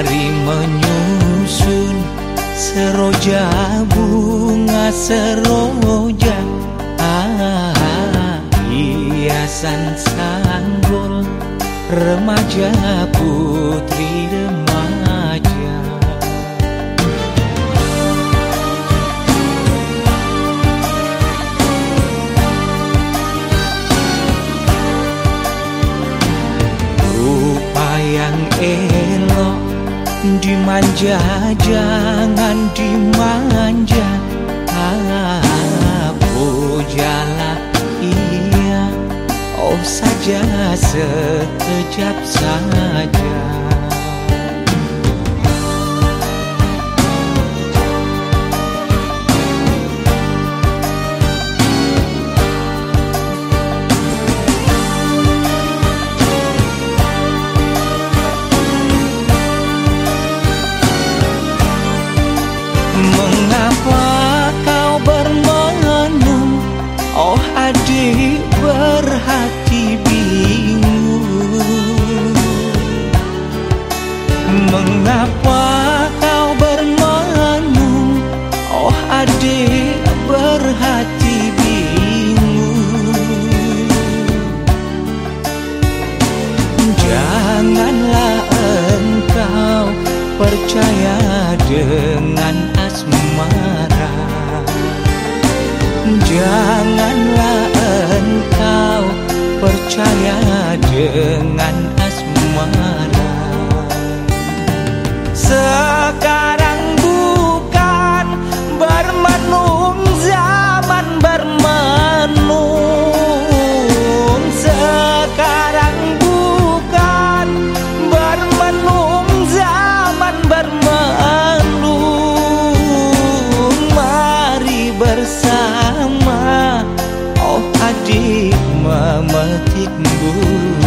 Mari menyusun seroja bunga seroja ah, Hiasan sanggul remaja putri remaja. Dimanja jangan dimanja. Aku jalan iya. Oh saja sekejap saja Janganlah engkau percaya dengan asmara. Janganlah engkau percaya dengan asmara bersama. Oh adik memetik bunga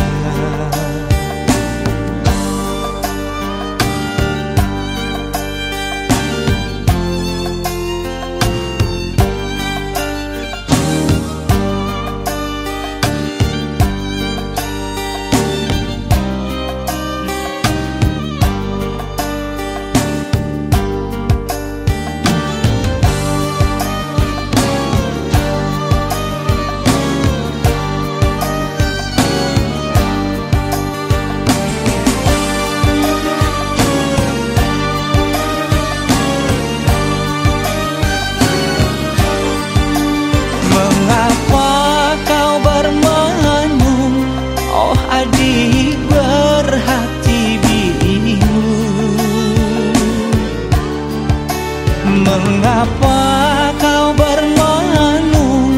Mengapa kau bermenung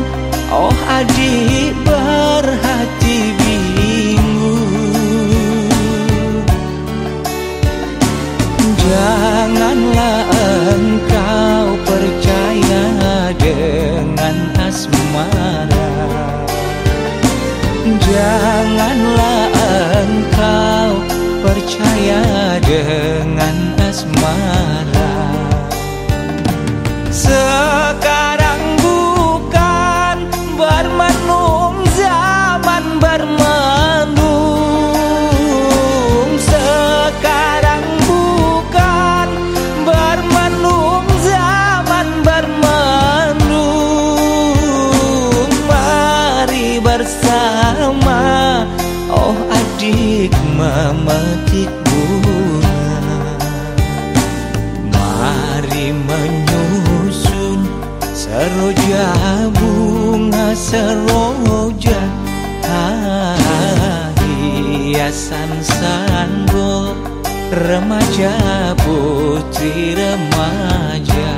Oh adik berhati bingung. Janganlah engkau percaya dengan asmara. Janganlah engkau percaya dengan asmara menyusun seroja bunga seroja ah, Hiasan sanggul remaja putri remaja